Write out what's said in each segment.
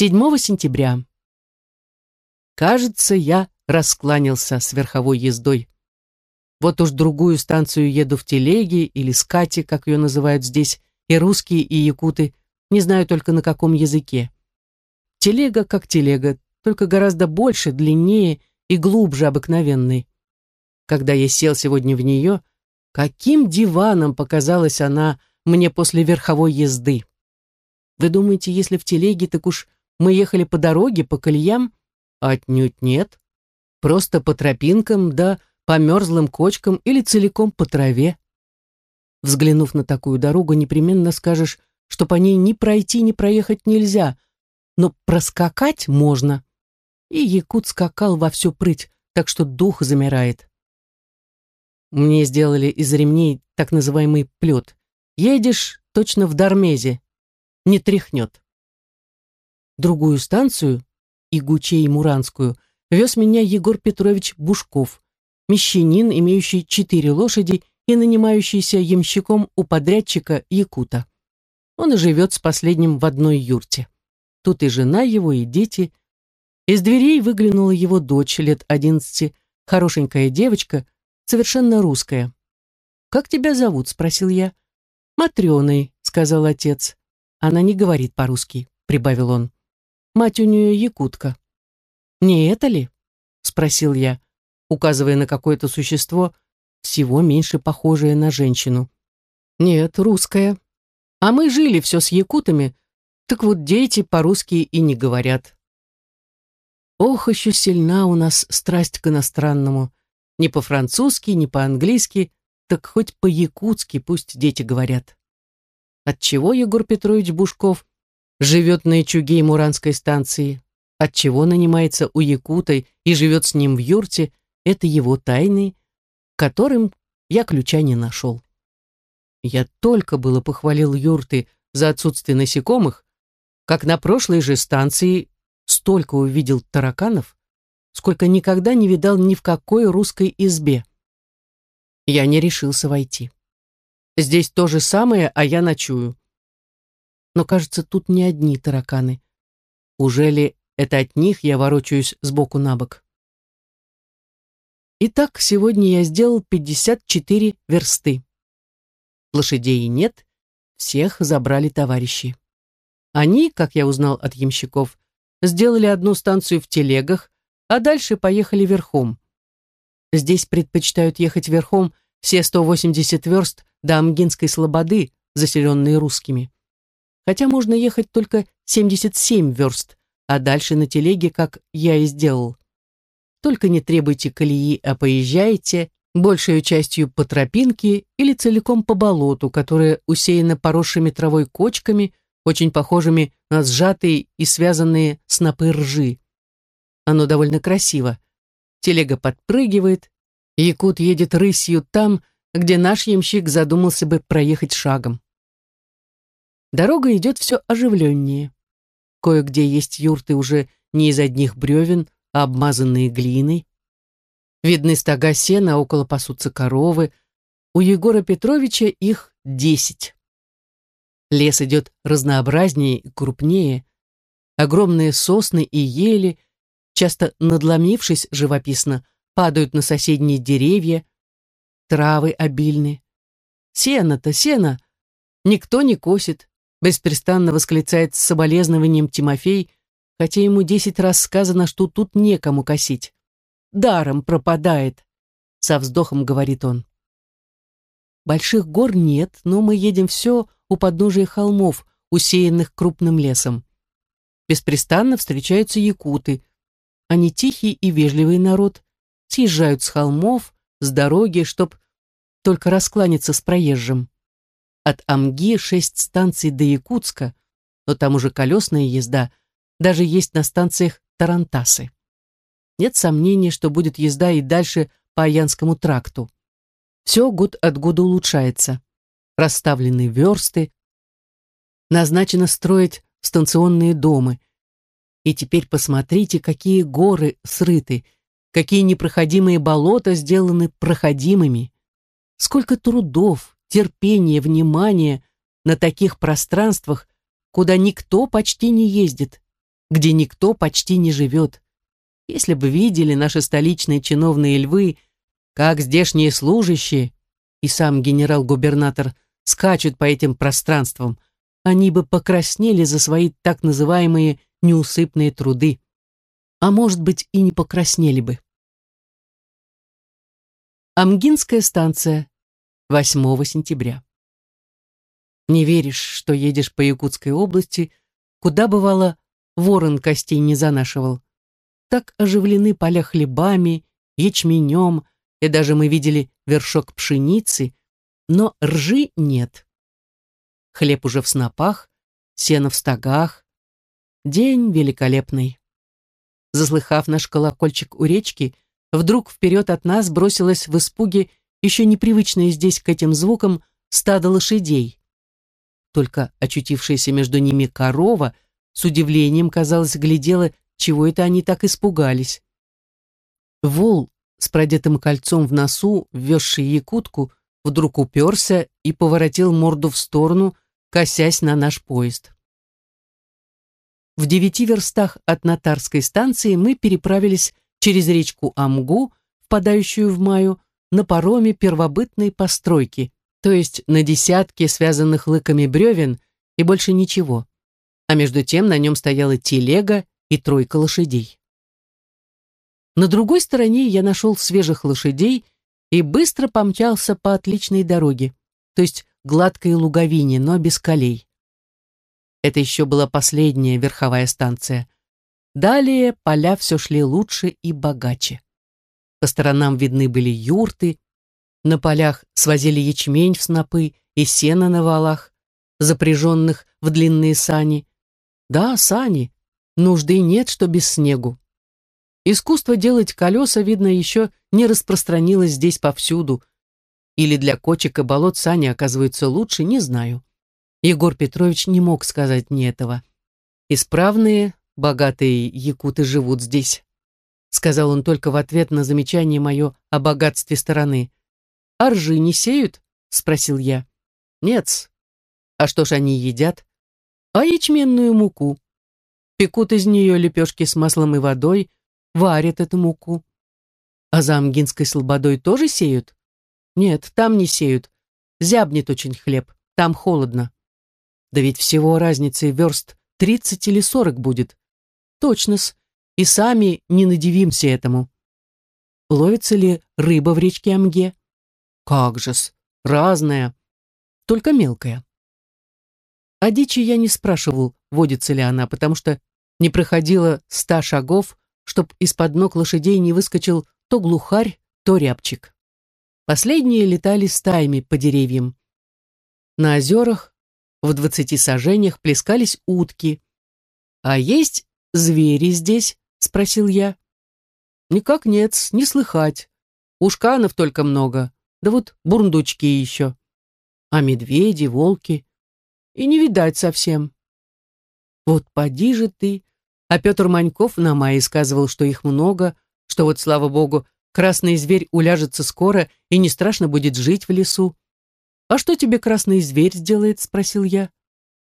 7 сентября. Кажется, я раскланялся с верховой ездой. Вот уж другую станцию еду в телеге или скате, как ее называют здесь, и русские, и якуты, не знаю только на каком языке. Телега как телега, только гораздо больше, длиннее и глубже обыкновенной. Когда я сел сегодня в нее, каким диваном показалась она мне после верховой езды. Вы думаете, если в телеге, так уж мы ехали по дороге, по колеям? Отнюдь нет. Просто по тропинкам, да по мерзлым кочкам или целиком по траве. Взглянув на такую дорогу, непременно скажешь, что по ней ни пройти, ни проехать нельзя, но проскакать можно. И якут скакал во всю прыть, так что дух замирает. Мне сделали из ремней так называемый плет. Едешь точно в Дармезе, не тряхнет. Другую станцию, Игучей-Муранскую, вез меня Егор Петрович Бушков, мещанин, имеющий четыре лошади и нанимающийся ямщиком у подрядчика Якута. Он и живет с последним в одной юрте. Тут и жена его, и дети. Из дверей выглянула его дочь лет одиннадцати, хорошенькая девочка, совершенно русская. «Как тебя зовут?» — спросил я. «Матрёной», — сказал отец. «Она не говорит по-русски», — прибавил он. «Мать у нее якутка». «Не это ли?» — спросил я, указывая на какое-то существо, всего меньше похожее на женщину. «Нет, русская», а мы жили все с якутами, так вот дети по-русски и не говорят. Ох, еще сильна у нас страсть к иностранному. Не по-французски, не по-английски, так хоть по-якутски пусть дети говорят. Отчего Егор Петрович Бушков живет на Ичуге и Муранской станции, отчего нанимается у якута и живет с ним в юрте, это его тайны, которым я ключа не нашел. Я только было похвалил юрты за отсутствие насекомых, как на прошлой же станции столько увидел тараканов, сколько никогда не видал ни в какой русской избе. Я не решился войти. Здесь то же самое, а я ночую. Но, кажется, тут не одни тараканы. Уже ли это от них я ворочаюсь сбоку на бок? Итак, сегодня я сделал 54 версты. Лошадей нет, всех забрали товарищи. Они, как я узнал от ямщиков, сделали одну станцию в телегах, а дальше поехали верхом. Здесь предпочитают ехать верхом все 180 верст до Амгинской слободы, заселенные русскими. Хотя можно ехать только 77 верст, а дальше на телеге, как я и сделал. Только не требуйте колеи, а поезжайте, большей частью по тропинке или целиком по болоту, которое усеяно поросшими травой кочками, очень похожими на сжатые и связанные снопы ржи. Оно довольно красиво. Телега подпрыгивает, якут едет рысью там, где наш ямщик задумался бы проехать шагом. Дорога идет все оживленнее. Кое-где есть юрты уже не из одних бревен, а обмазанные глиной. Видны стога сена, около пасутся коровы. У Егора Петровича их десять. Лес идет разнообразнее и крупнее. Огромные сосны и ели, часто надломившись живописно, падают на соседние деревья. Травы обильны. Сено-то, сено! Никто не косит, беспрестанно восклицает с соболезнованием Тимофей, хотя ему десять раз сказано, что тут некому косить даром пропадает», — со вздохом говорит он. Больших гор нет, но мы едем все у подножия холмов, усеянных крупным лесом. Беспрестанно встречаются якуты. Они тихий и вежливый народ, съезжают с холмов, с дороги, чтоб только раскланяться с проезжим. От Амги шесть станций до Якутска, но там уже колесная езда, даже есть на станциях Тарантасы. Нет сомнений, что будет езда и дальше по Аянскому тракту. Все год от года улучшается. Расставлены версты. Назначено строить станционные дома. И теперь посмотрите, какие горы срыты, какие непроходимые болота сделаны проходимыми. Сколько трудов, терпения, внимания на таких пространствах, куда никто почти не ездит. где никто почти не живет. Если бы видели наши столичные чиновные львы, как здешние служащие и сам генерал-губернатор скачут по этим пространствам, они бы покраснели за свои так называемые неусыпные труды. А может быть, и не покраснели бы. Амгинская станция, 8 сентября. Не веришь, что едешь по Якутской области, куда бывало ворон костей не занашивал. Так оживлены поля хлебами, ячменем, и даже мы видели вершок пшеницы, но ржи нет. Хлеб уже в снопах, сено в стогах. День великолепный. Заслыхав наш колокольчик у речки, Вдруг вперед от нас бросилось в испуге еще непривычное здесь к этим звукам стадо лошадей. Только очутившаяся между ними корова с удивлением, казалось, глядела, чего это они так испугались. Вол с продетым кольцом в носу, ввезший якутку, вдруг уперся и поворотил морду в сторону, косясь на наш поезд. В девяти верстах от Натарской станции мы переправились через речку Амгу, впадающую в Маю, на пароме первобытной постройки, то есть на десятке связанных лыками бревен и больше ничего. А между тем на нем стояла телега и тройка лошадей. На другой стороне я нашел свежих лошадей и быстро помчался по отличной дороге, то есть гладкой луговине, но без колей. Это еще была последняя верховая станция. Далее поля все шли лучше и богаче. По сторонам видны были юрты, на полях свозили ячмень в снопы и сено на валах, запряженных в длинные сани. Да, сани, нужды нет, что без снегу. Искусство делать колеса, видно, еще не распространилось здесь повсюду. Или для кочек и болот сани оказываются лучше, не знаю. Егор Петрович не мог сказать мне этого. Исправные, богатые якуты живут здесь», — сказал он только в ответ на замечание мое о богатстве стороны. «А ржи не сеют?» — спросил я. «Нет. А что ж они едят?» «А ячменную муку. Пекут из нее лепешки с маслом и водой, варят эту муку. А за Амгинской слободой тоже сеют? Нет, там не сеют. Зябнет очень хлеб, там холодно. Да ведь всего разницы верст тридцать или сорок будет. Точно-с, и сами не надивимся этому. Ловится ли рыба в речке Амге? Как же-с, разная, только мелкая. О дичи я не спрашивал, водится ли она, потому что не проходило ста шагов, чтоб из-под ног лошадей не выскочил то глухарь, то рябчик. Последние летали стаями по деревьям. На озерах в двадцати сажениях плескались утки, а есть звери здесь?» — спросил я. «Никак нет, не слыхать. Ушканов только много, да вот бурундучки еще. А медведи, волки и не видать совсем». «Вот поди же ты!» А Петр Маньков на мае сказывал, что их много, что вот, слава богу, красный зверь уляжется скоро и не страшно будет жить в лесу. «А что тебе красный зверь сделает?» — спросил я.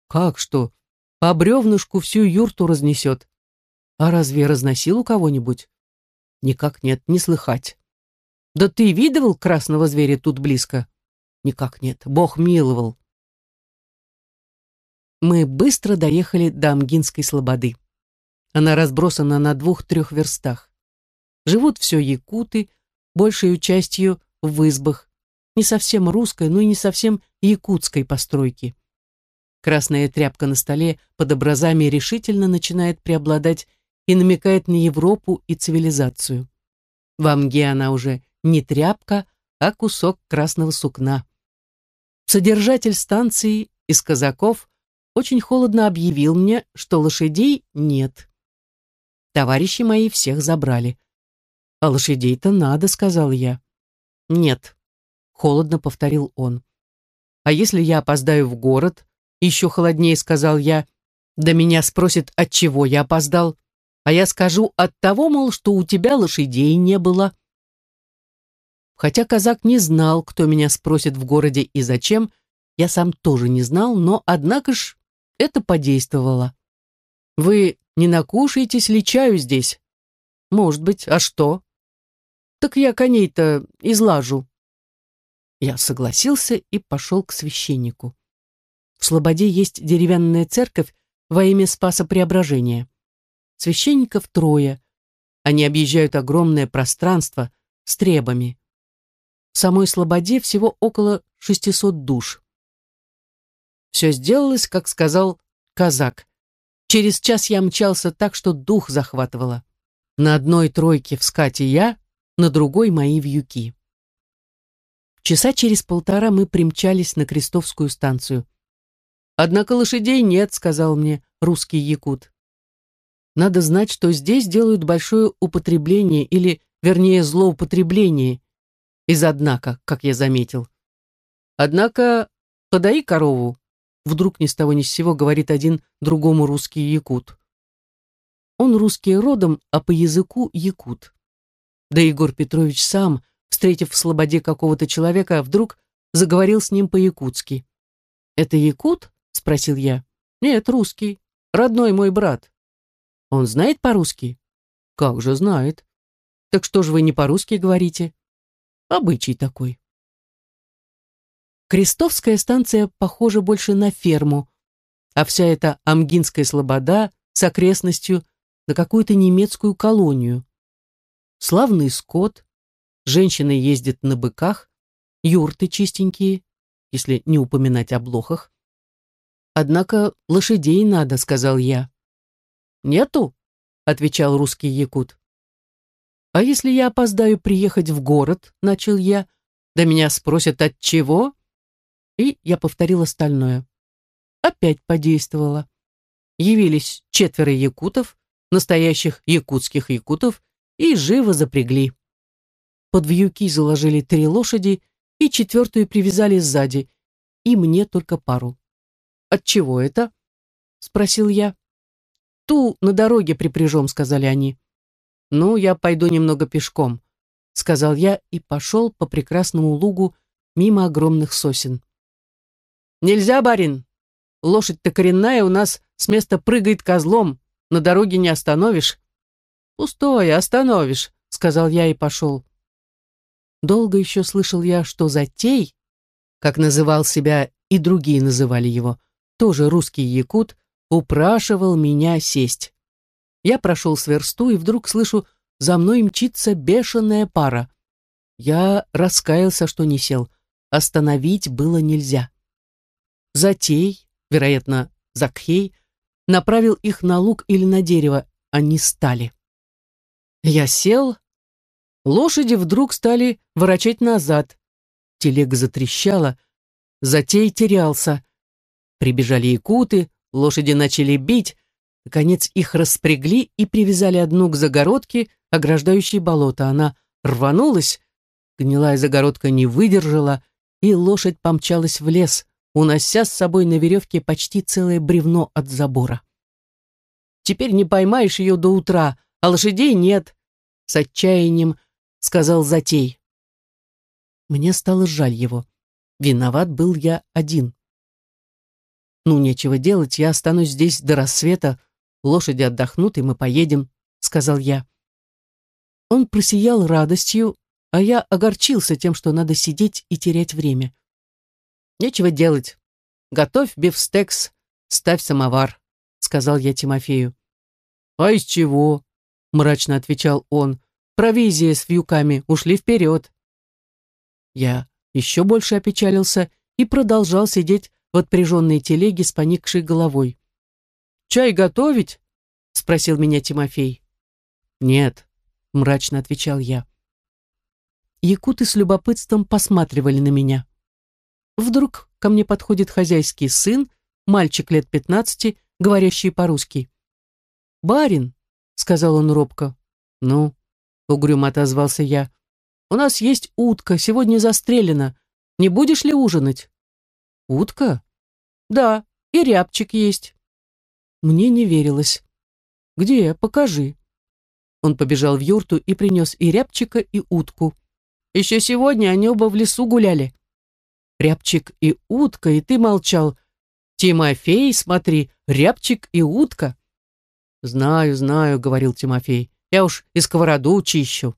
«Как что? По бревнышку всю юрту разнесет. А разве разносил у кого-нибудь? Никак нет, не слыхать. Да ты видывал красного зверя тут близко? Никак нет, Бог миловал. Мы быстро доехали до Амгинской слободы. Она разбросана на двух-трех верстах. Живут все якуты, большей частью в избах, не совсем русской, но и не совсем якутской постройки. Красная тряпка на столе под образами решительно начинает преобладать и намекает на Европу и цивилизацию. В Амге она уже не тряпка, а кусок красного сукна. Содержатель станции из казаков очень холодно объявил мне, что лошадей нет. Товарищи мои всех забрали. «А лошадей-то надо», — сказал я. «Нет», — холодно повторил он. «А если я опоздаю в город?» Еще холоднее сказал я. «Да меня спросят, от чего я опоздал а я скажу от того, мол, что у тебя лошадей не было. Хотя казак не знал, кто меня спросит в городе и зачем, я сам тоже не знал, но, однако ж, это подействовало. Вы не накушаетесь ли чаю здесь? Может быть, а что? Так я коней-то излажу. Я согласился и пошел к священнику. В Слободе есть деревянная церковь во имя Спаса Преображения. Священников трое. Они объезжают огромное пространство с требами. В самой Слободе всего около 600 душ. Все сделалось, как сказал казак. Через час я мчался так, что дух захватывало. На одной тройке в скате я, на другой мои вьюки. Часа через полтора мы примчались на Крестовскую станцию. «Однако лошадей нет», — сказал мне русский якут. Надо знать, что здесь делают большое употребление или, вернее, злоупотребление из однако, как я заметил. Однако, подай корову, вдруг ни с того ни с сего говорит один другому русский якут. Он русский родом, а по языку якут. Да Егор Петрович сам, встретив в слободе какого-то человека, вдруг заговорил с ним по-якутски. «Это якут?» — спросил я. «Нет, русский. Родной мой брат». «Он знает по-русски?» «Как же знает». «Так что же вы не по-русски говорите?» «Обычай такой». Крестовская станция похожа больше на ферму, а вся эта Амгинская слобода с окрестностью на какую-то немецкую колонию. Славный скот, женщины ездят на быках, юрты чистенькие, если не упоминать о блохах. Однако лошадей надо, сказал я. Нету, отвечал русский якут. А если я опоздаю приехать в город, начал я, да меня спросят от чего, и я повторил остальное. Опять подействовало. Явились четверо якутов, настоящих якутских якутов, и живо запрягли. Под вьюки заложили три лошади и четвертую привязали сзади, и мне только пару. «От чего это?» — спросил я. «Ту на дороге припряжем», — сказали они. «Ну, я пойду немного пешком», — сказал я и пошел по прекрасному лугу мимо огромных сосен. «Нельзя, барин! Лошадь-то коренная у нас с места прыгает козлом, на дороге не остановишь». «Пустое, остановишь», — сказал я и пошел. Долго еще слышал я, что Затей, как называл себя и другие называли его, тоже русский якут, упрашивал меня сесть. Я прошел с версту и вдруг слышу, за мной мчится бешеная пара. Я раскаялся, что не сел. Остановить было нельзя. Затей, вероятно, Закхей, направил их на луг или на дерево. Они стали. Я сел. Лошади вдруг стали ворочать назад. Телега затрещала. Затей терялся. Прибежали якуты, лошади начали бить. Наконец их распрягли и привязали одну к загородке, ограждающей болото. Она рванулась, гнилая загородка не выдержала, и лошадь помчалась в лес, унося с собой на веревке почти целое бревно от забора. «Теперь не поймаешь ее до утра, а лошадей нет», — с отчаянием сказал Затей. Мне стало жаль его. Виноват был я один. «Ну, нечего делать, я останусь здесь до рассвета, лошади отдохнут, и мы поедем», — сказал я. Он просиял радостью, а я огорчился тем, что надо сидеть и терять время. Нечего делать. Готовь бифстекс, ставь самовар, сказал я Тимофею. А из чего? мрачно отвечал он. Провизия с вьюками ушли вперед. Я еще больше опечалился и продолжал сидеть в отпряженной телеге с поникшей головой. «Чай готовить?» — спросил меня Тимофей. «Нет», — мрачно отвечал я. Якуты с любопытством посматривали на меня. Вдруг ко мне подходит хозяйский сын, мальчик лет пятнадцати, говорящий по-русски. «Барин», — сказал он робко. «Ну?» — угрюмо отозвался я. «У нас есть утка, сегодня застрелена. Не будешь ли ужинать?» «Утка?» «Да, и рябчик есть». Мне не верилось. «Где? Покажи». Он побежал в юрту и принес и рябчика, и утку. Еще сегодня они оба в лесу гуляли. Рябчик и утка, и ты молчал. Тимофей, смотри, рябчик и утка. Знаю, знаю, говорил Тимофей. Я уж и сковороду чищу.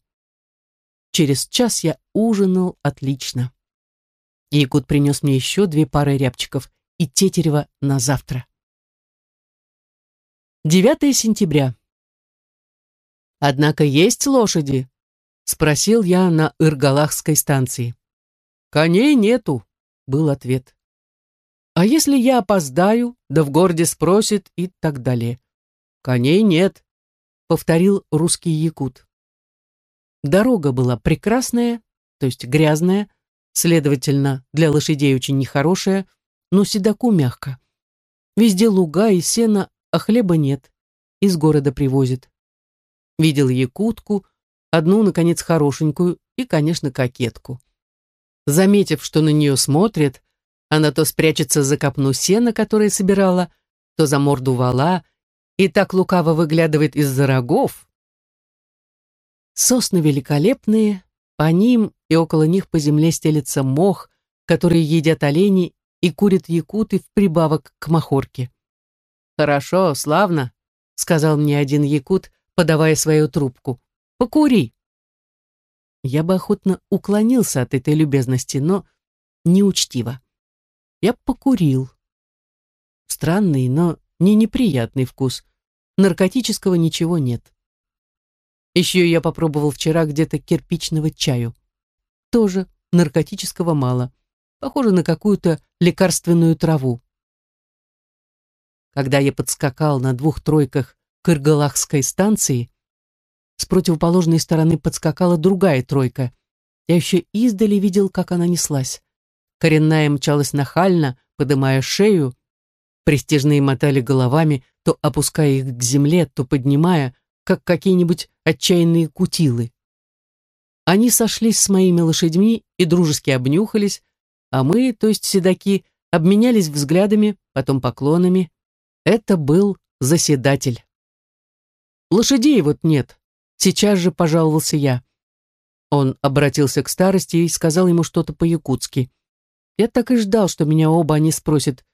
Через час я ужинал отлично. Якут принес мне еще две пары рябчиков и тетерева на завтра. 9 сентября. «Однако есть лошади?» — спросил я на Иргалахской станции. «Коней нету», — был ответ. «А если я опоздаю, да в городе спросит и так далее?» «Коней нет», — повторил русский якут. Дорога была прекрасная, то есть грязная, следовательно, для лошадей очень нехорошая, но седаку мягко. Везде луга и сено, а хлеба нет. Из города привозят. Видел якутку, одну, наконец, хорошенькую и, конечно, кокетку. Заметив, что на нее смотрят, она то спрячется за копну сена, которое собирала, то за морду вала, и так лукаво выглядывает из-за рогов. Сосны великолепные, по ним и около них по земле стелется мох, который едят олени и курят якуты в прибавок к махорке. «Хорошо, славно», — сказал мне один якут, подавая свою трубку. «Покури!» Я бы охотно уклонился от этой любезности, но неучтиво. Я покурил. Странный, но не неприятный вкус. Наркотического ничего нет. Еще я попробовал вчера где-то кирпичного чаю. Тоже наркотического мало. Похоже на какую-то лекарственную траву. Когда я подскакал на двух тройках к Иргалахской станции, с противоположной стороны подскакала другая тройка. Я еще издали видел, как она неслась. Коренная мчалась нахально, подымая шею. Престижные мотали головами, то опуская их к земле, то поднимая, как какие-нибудь отчаянные кутилы. Они сошлись с моими лошадьми и дружески обнюхались, а мы, то есть седаки, обменялись взглядами, потом поклонами. Это был заседатель. Лошадей вот нет. Сейчас же пожаловался я. Он обратился к старости и сказал ему что-то по-якутски. Я так и ждал, что меня оба они спросят.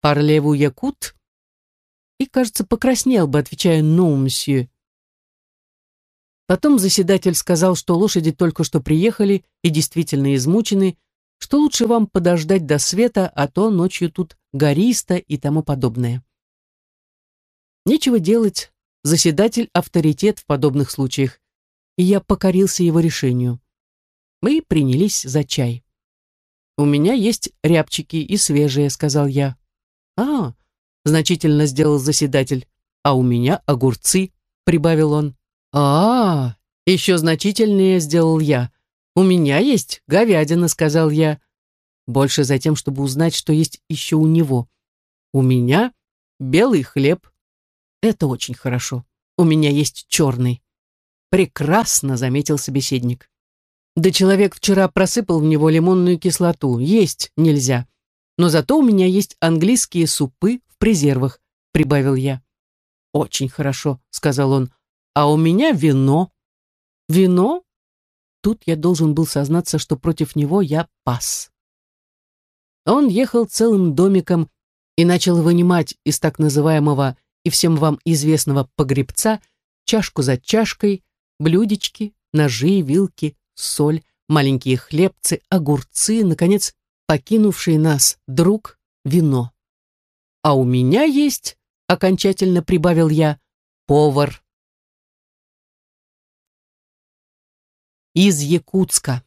«Парлеву якут?» И, кажется, покраснел бы, отвечая «ну, мсье». Потом заседатель сказал, что лошади только что приехали и действительно измучены, что лучше вам подождать до света, а то ночью тут гористо и тому подобное. Нечего делать, заседатель авторитет в подобных случаях, и я покорился его решению. Мы принялись за чай. «У меня есть рябчики и свежие», — сказал я. «А, — значительно сделал заседатель, «а у меня огурцы», — прибавил он. «А, еще значительнее сделал я. У меня есть говядина», — сказал я. Больше за тем, чтобы узнать, что есть еще у него. «У меня белый хлеб». «Это очень хорошо у меня есть черный». «Прекрасно», — заметил собеседник. «Да человек вчера просыпал в него лимонную кислоту. Есть нельзя. Но зато у меня есть английские супы в презервах», — прибавил я. «Очень хорошо», — сказал он. «А у меня вино». «Вино?» Тут я должен был сознаться, что против него я пас. Он ехал целым домиком и начал вынимать из так называемого и всем вам известного погребца чашку за чашкой, блюдечки, ножи, вилки, соль, маленькие хлебцы, огурцы, наконец, покинувший нас друг, вино. А у меня есть, окончательно прибавил я, повар. Из Якутска.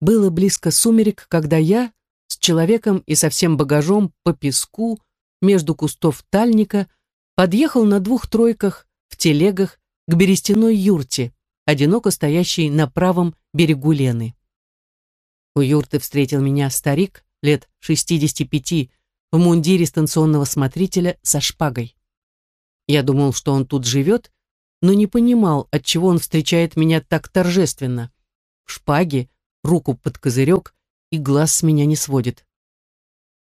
Было близко сумерек, когда я с человеком и со всем багажом по песку между кустов тальника, подъехал на двух тройках в телегах к берестяной юрте, одиноко стоящей на правом берегу Лены. У юрты встретил меня старик лет 65 в мундире станционного смотрителя со шпагой. Я думал, что он тут живет, но не понимал, отчего он встречает меня так торжественно. В шпаге, руку под козырек и глаз с меня не сводит.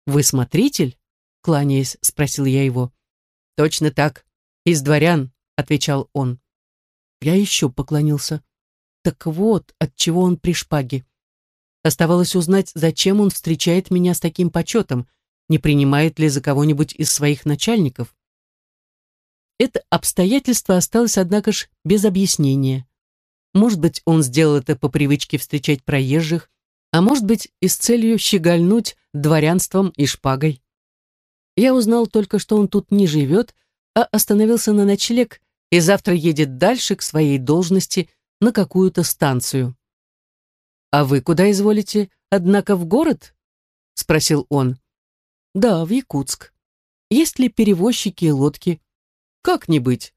«Вы смотритель?» кланяясь, спросил я его. «Точно так. Из дворян», — отвечал он. Я еще поклонился. Так вот, от чего он при шпаге. Оставалось узнать, зачем он встречает меня с таким почетом, не принимает ли за кого-нибудь из своих начальников. Это обстоятельство осталось, однако ж, без объяснения. Может быть, он сделал это по привычке встречать проезжих, а может быть, и с целью щегольнуть дворянством и шпагой. Я узнал только, что он тут не живет, а остановился на ночлег и завтра едет дальше к своей должности на какую-то станцию. «А вы куда изволите, однако, в город?» — спросил он. «Да, в Якутск. Есть ли перевозчики и лодки?» «Как не быть?»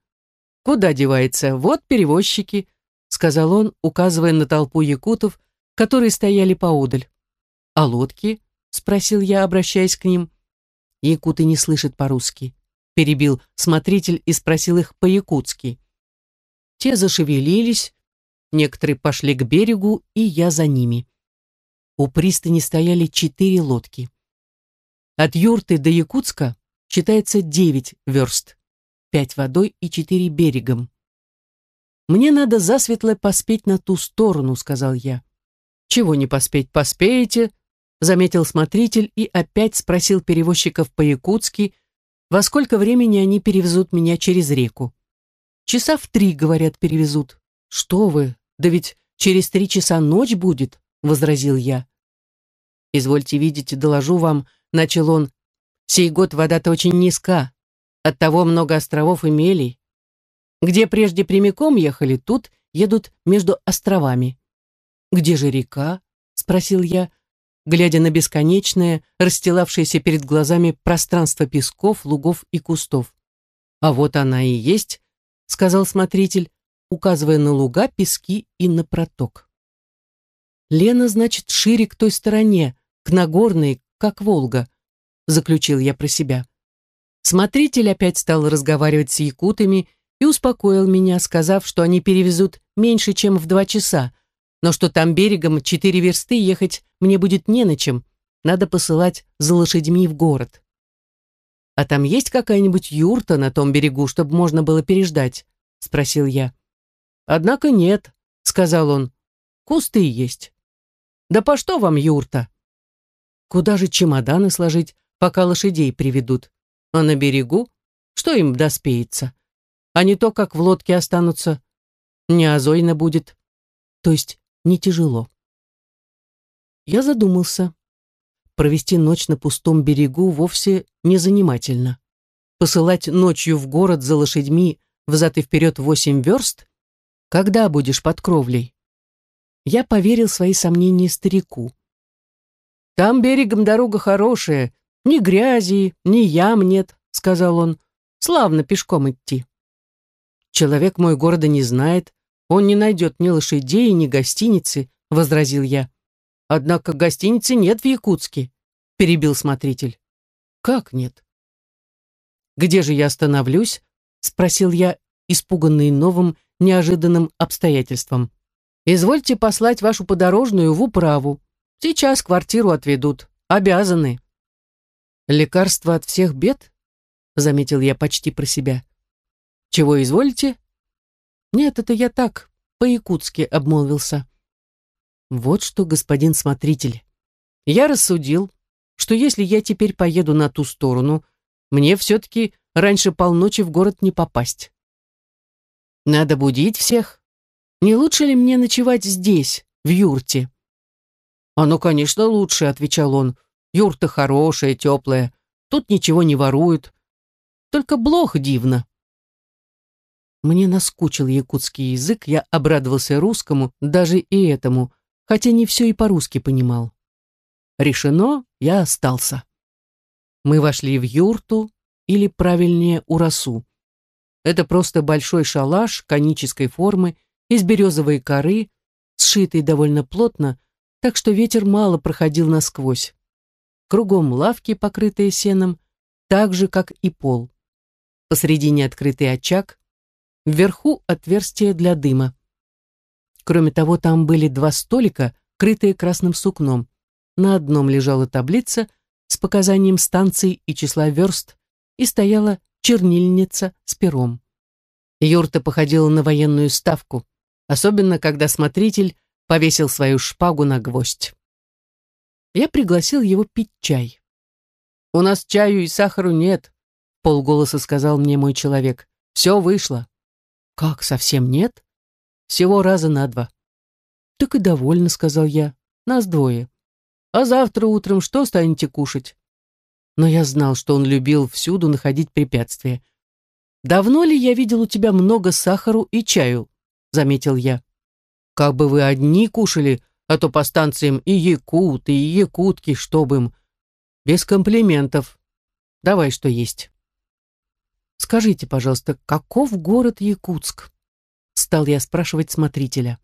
«Куда девается? Вот перевозчики», — сказал он, указывая на толпу якутов, которые стояли поодаль. «А лодки?» — спросил я, обращаясь к ним. Якуты не слышат по-русски. Перебил смотритель и спросил их по-якутски. Те зашевелились, некоторые пошли к берегу, и я за ними. У пристани стояли четыре лодки. От юрты до Якутска считается девять верст, пять водой и четыре берегом. «Мне надо засветло поспеть на ту сторону», — сказал я. «Чего не поспеть, поспеете», — заметил смотритель и опять спросил перевозчиков по-якутски, во сколько времени они перевезут меня через реку. «Часа в три, говорят, перевезут». «Что вы, да ведь через три часа ночь будет», — возразил я. «Извольте видеть, доложу вам», — начал он. «Сей год вода-то очень низка, оттого много островов и мелей. Где прежде прямиком ехали, тут едут между островами». «Где же река?» — спросил я, глядя на бесконечное, расстилавшееся перед глазами пространство песков, лугов и кустов. «А вот она и есть», — сказал смотритель, указывая на луга, пески и на проток. «Лена, значит, шире к той стороне, к Нагорной, как Волга», — заключил я про себя. Смотритель опять стал разговаривать с якутами и успокоил меня, сказав, что они перевезут меньше, чем в два часа, но что там берегом четыре версты ехать мне будет не на чем, надо посылать за лошадьми в город. «А там есть какая-нибудь юрта на том берегу, чтобы можно было переждать?» — спросил я. «Однако нет», — сказал он. «Кусты есть». «Да по что вам юрта?» «Куда же чемоданы сложить, пока лошадей приведут? А на берегу? Что им доспеется? А не то, как в лодке останутся. Неозойно будет. То есть не тяжело. Я задумался. Провести ночь на пустом берегу вовсе не занимательно. Посылать ночью в город за лошадьми взад и вперед восемь верст? Когда будешь под кровлей? Я поверил свои сомнения старику. «Там берегом дорога хорошая, ни грязи, ни ям нет», — сказал он. «Славно пешком идти». Человек мой города не знает, он не найдет ни лошадей, ни гостиницы, возразил я. Однако гостиницы нет в Якутске, перебил смотритель. Как нет? Где же я остановлюсь? спросил я, испуганный новым, неожиданным обстоятельством. Извольте послать вашу подорожную в управу. Сейчас квартиру отведут. Обязаны. Лекарство от всех бед? Заметил я почти про себя. Чего изволите? Нет, это я так, по-якутски обмолвился. Вот что, господин смотритель. Я рассудил, что если я теперь поеду на ту сторону, мне все-таки раньше полночи в город не попасть. Надо будить всех. Не лучше ли мне ночевать здесь, в юрте? Оно, конечно, лучше, отвечал он. Юрта хорошая, теплая. Тут ничего не воруют. Только блох дивно. Мне наскучил якутский язык, я обрадовался русскому, даже и этому, хотя не все и по-русски понимал. Решено, я остался. Мы вошли в юрту, или правильнее урасу. Это просто большой шалаш конической формы из березовой коры, сшитый довольно плотно, так что ветер мало проходил насквозь. Кругом лавки, покрытые сеном, так же, как и пол. Посредине открытый очаг, Вверху отверстие для дыма. Кроме того, там были два столика, крытые красным сукном. На одном лежала таблица с показанием станций и числа верст, и стояла чернильница с пером. Юрта походила на военную ставку, особенно когда смотритель повесил свою шпагу на гвоздь. Я пригласил его пить чай. «У нас чаю и сахару нет», — полголоса сказал мне мой человек. Все вышло. Как, совсем нет? Всего раза на два. Так и довольно, сказал я. Нас двое. А завтра утром что станете кушать? Но я знал, что он любил всюду находить препятствия. «Давно ли я видел у тебя много сахару и чаю?» — заметил я. «Как бы вы одни кушали, а то по станциям и якуты, и якутки, чтобы им. Без комплиментов. Давай, что есть». «Скажите, пожалуйста, каков город Якутск?» Стал я спрашивать смотрителя.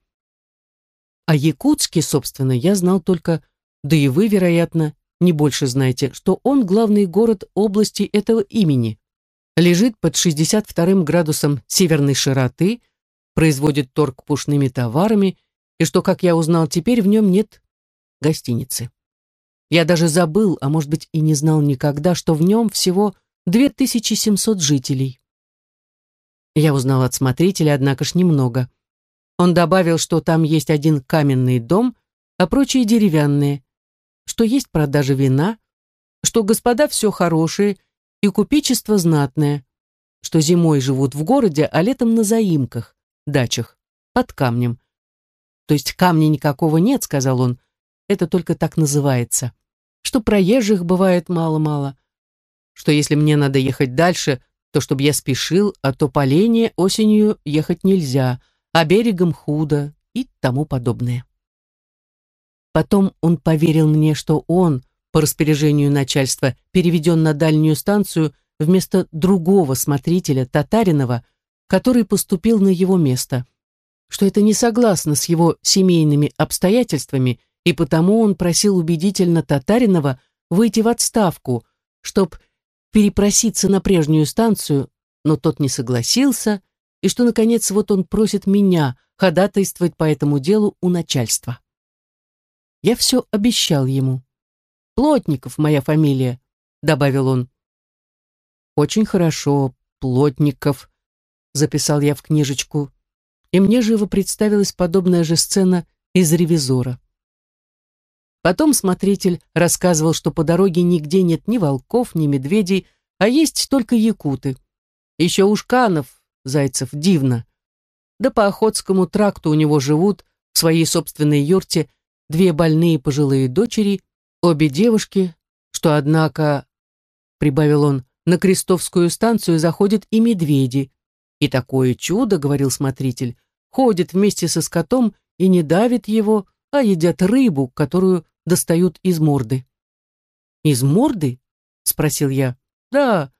О Якутске, собственно, я знал только, да и вы, вероятно, не больше знаете, что он главный город области этого имени. Лежит под 62 градусом северной широты, производит торг пушными товарами, и что, как я узнал теперь, в нем нет гостиницы. Я даже забыл, а может быть и не знал никогда, что в нем всего 2700 жителей. Я узнал от смотрителя, однако ж немного. Он добавил, что там есть один каменный дом, а прочие деревянные, что есть продажа вина, что господа все хорошие и купечество знатное, что зимой живут в городе, а летом на заимках, дачах, под камнем. То есть камня никакого нет, сказал он, это только так называется. Что проезжих бывает мало-мало, что если мне надо ехать дальше, то чтобы я спешил, а то по лени осенью ехать нельзя, а берегом худо и тому подобное. Потом он поверил мне, что он, по распоряжению начальства, переведен на дальнюю станцию вместо другого смотрителя, Татаринова, который поступил на его место, что это не согласно с его семейными обстоятельствами, и потому он просил убедительно Татаринова выйти в отставку, чтоб перепроситься на прежнюю станцию, но тот не согласился, и что, наконец, вот он просит меня ходатайствовать по этому делу у начальства. Я все обещал ему. «Плотников моя фамилия», — добавил он. «Очень хорошо, Плотников», — записал я в книжечку, и мне живо представилась подобная же сцена из «Ревизора». Потом смотритель рассказывал, что по дороге нигде нет ни волков, ни медведей, а есть только якуты. Еще ушканов, зайцев, дивно. Да по Охотскому тракту у него живут в своей собственной юрте две больные пожилые дочери, обе девушки, что, однако, прибавил он, на Крестовскую станцию заходят и медведи. И такое чудо, говорил смотритель, ходят вместе со скотом и не давят его, а едят рыбу, которую достают из морды. «Из морды?» — спросил я. «Да.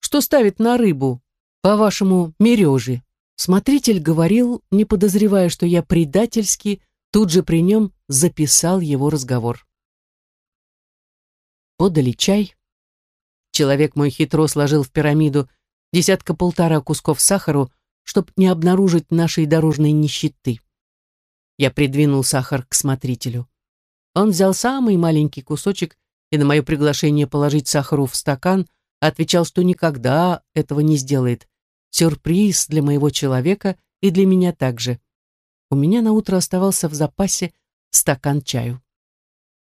Что ставит на рыбу? По-вашему, мережи?» Смотритель говорил, не подозревая, что я предательски, тут же при нем записал его разговор. Подали чай. Человек мой хитро сложил в пирамиду десятка-полтора кусков сахару, чтоб не обнаружить нашей дорожной нищеты. Я придвинул сахар к смотрителю. Он взял самый маленький кусочек и на мое приглашение положить сахару в стакан отвечал, что никогда этого не сделает. Сюрприз для моего человека и для меня также. У меня на утро оставался в запасе стакан чаю.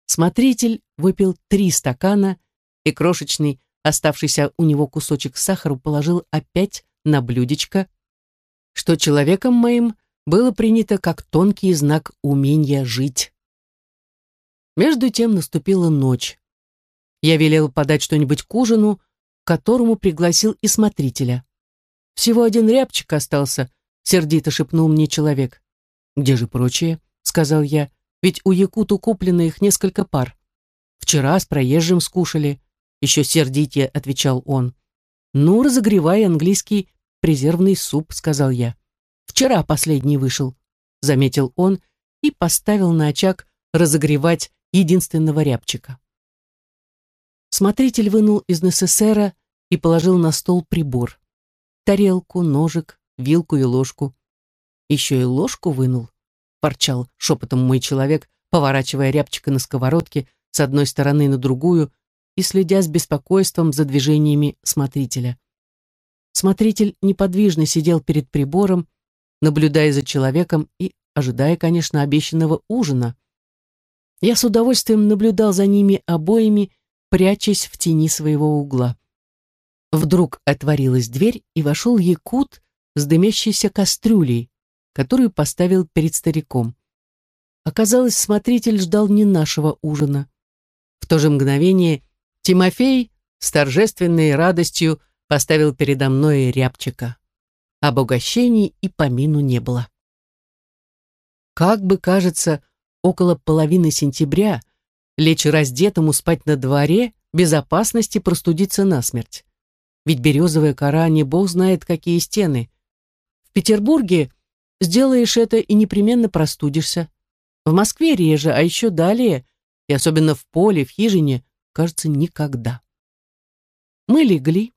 Смотритель выпил три стакана и крошечный, оставшийся у него кусочек сахара положил опять на блюдечко, что человеком моим было принято как тонкий знак умения жить. Между тем наступила ночь. Я велел подать что-нибудь к ужину, к которому пригласил и смотрителя. Всего один рябчик остался, сердито шепнул мне человек. Где же прочие? сказал я, ведь у якуту куплено их несколько пар. Вчера с проезжим скушали, еще сердите, отвечал он. Ну, разогревай английский презервный суп, сказал я. Вчера последний вышел, заметил он и поставил на очаг разогревать единственного рябчика. Смотритель вынул из НССРа и положил на стол прибор. Тарелку, ножик, вилку и ложку. Еще и ложку вынул, ворчал шепотом мой человек, поворачивая рябчика на сковородке с одной стороны на другую и следя с беспокойством за движениями смотрителя. Смотритель неподвижно сидел перед прибором, наблюдая за человеком и ожидая, конечно, обещанного ужина. Я с удовольствием наблюдал за ними обоими, прячась в тени своего угла. Вдруг отворилась дверь, и вошел якут с дымящейся кастрюлей, которую поставил перед стариком. Оказалось, смотритель ждал не нашего ужина. В то же мгновение Тимофей с торжественной радостью поставил передо мной рябчика. Об угощении и помину не было. Как бы, кажется, около половины сентября лечь раздетому спать на дворе, без опасности простудиться насмерть. Ведь березовая кора не бог знает какие стены. В Петербурге сделаешь это и непременно простудишься. В Москве реже, а еще далее, и особенно в поле, в хижине, кажется, никогда. Мы легли.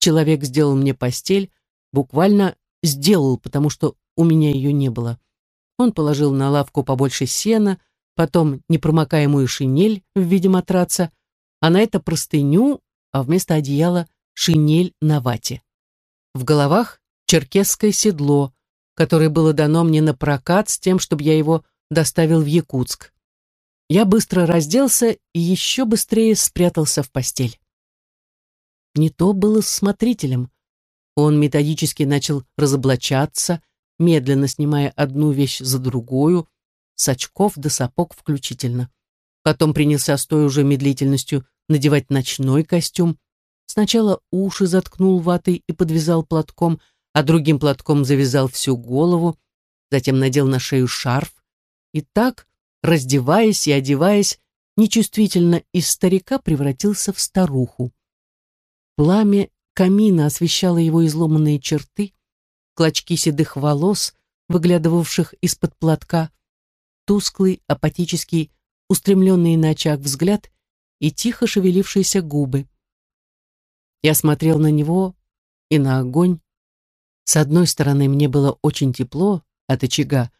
Человек сделал мне постель, буквально сделал, потому что у меня ее не было. Он положил на лавку побольше сена, потом непромокаемую шинель в виде матраца, а на это простыню, а вместо одеяла шинель на вате. В головах черкесское седло, которое было дано мне на прокат с тем, чтобы я его доставил в Якутск. Я быстро разделся и еще быстрее спрятался в постель. Не то было с смотрителем. Он методически начал разоблачаться, медленно снимая одну вещь за другую, с очков до сапог включительно. Потом принялся с той уже медлительностью надевать ночной костюм. Сначала уши заткнул ватой и подвязал платком, а другим платком завязал всю голову, затем надел на шею шарф. И так, раздеваясь и одеваясь, нечувствительно из старика превратился в старуху. Пламя камина освещало его изломанные черты, клочки седых волос, выглядывавших из-под платка, тусклый, апатический, устремленный на очаг взгляд и тихо шевелившиеся губы. Я смотрел на него и на огонь. С одной стороны, мне было очень тепло от очага,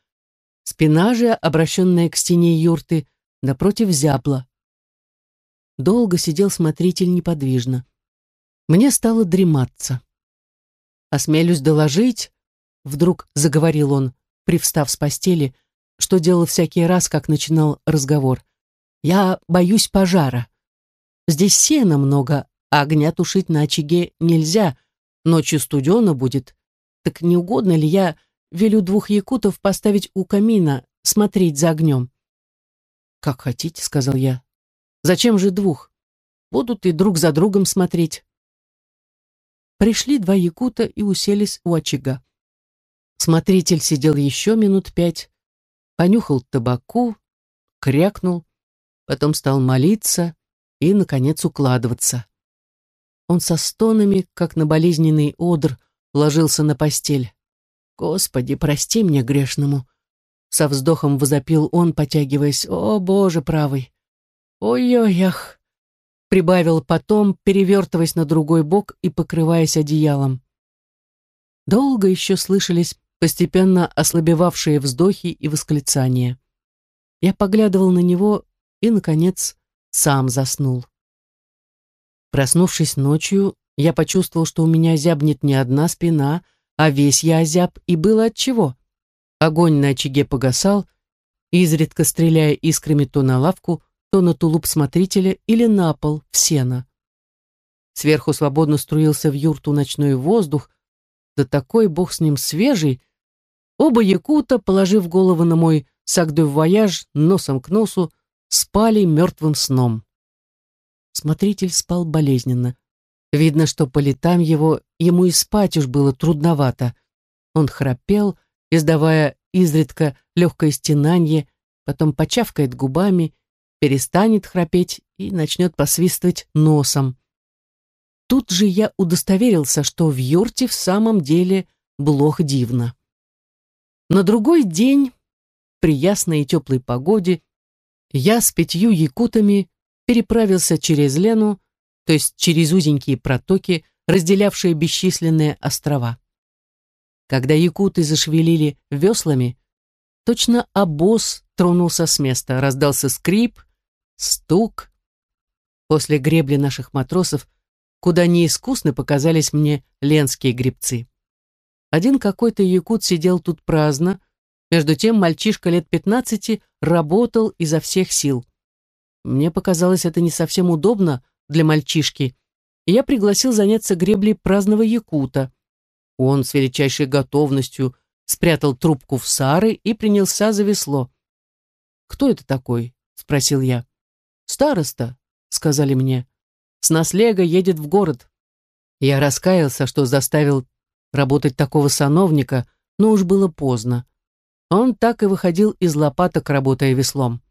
спина же, обращенная к стене юрты, напротив зябла. Долго сидел смотритель неподвижно. Мне стало дрематься. «Осмелюсь доложить», — вдруг заговорил он, привстав с постели, что делал всякий раз, как начинал разговор. «Я боюсь пожара. Здесь сена много, а огня тушить на очаге нельзя, ночью студено будет. Так не угодно ли я велю двух якутов поставить у камина, смотреть за огнем?» «Как хотите», — сказал я. «Зачем же двух? Будут и друг за другом смотреть». Пришли два якута и уселись у очага. Смотритель сидел еще минут пять, понюхал табаку, крякнул, потом стал молиться и, наконец, укладываться. Он со стонами, как на болезненный одр, ложился на постель. «Господи, прости мне грешному!» Со вздохом возопил он, потягиваясь. «О, Боже правый! Ой-ой-ях!» Прибавил потом, перевертываясь на другой бок и покрываясь одеялом. Долго еще слышались постепенно ослабевавшие вздохи и восклицания. Я поглядывал на него и, наконец, сам заснул. Проснувшись ночью, я почувствовал, что у меня зябнет не одна спина, а весь я озяб, и было отчего. Огонь на очаге погасал, изредка стреляя искрами то на лавку, то на тулуп смотрителя или на пол, в сено. Сверху свободно струился в юрту ночной воздух, да такой бог с ним свежий. Оба якута, положив голову на мой сагдю-вояж носом к носу, спали мертвым сном. Смотритель спал болезненно. Видно, что по летам его ему и спать уж было трудновато. Он храпел, издавая изредка легкое стенанье, потом почавкает губами перестанет храпеть и начнет посвистывать носом. Тут же я удостоверился, что в юрте в самом деле блох дивно. На другой день, при ясной и теплой погоде, я с пятью якутами переправился через Лену, то есть через узенькие протоки, разделявшие бесчисленные острова. Когда якуты зашевелили веслами, точно обоз тронулся с места, раздался скрип, стук. После гребли наших матросов, куда неискусно показались мне ленские гребцы. Один какой-то якут сидел тут праздно, между тем мальчишка лет пятнадцати работал изо всех сил. Мне показалось это не совсем удобно для мальчишки, и я пригласил заняться греблей праздного якута. Он с величайшей готовностью спрятал трубку в сары и принялся за весло. «Кто это такой?» — спросил я. «Староста», — сказали мне. «С наслега едет в город». Я раскаялся, что заставил работать такого сановника, но уж было поздно. Он так и выходил из лопаток, работая веслом.